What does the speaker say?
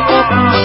up on.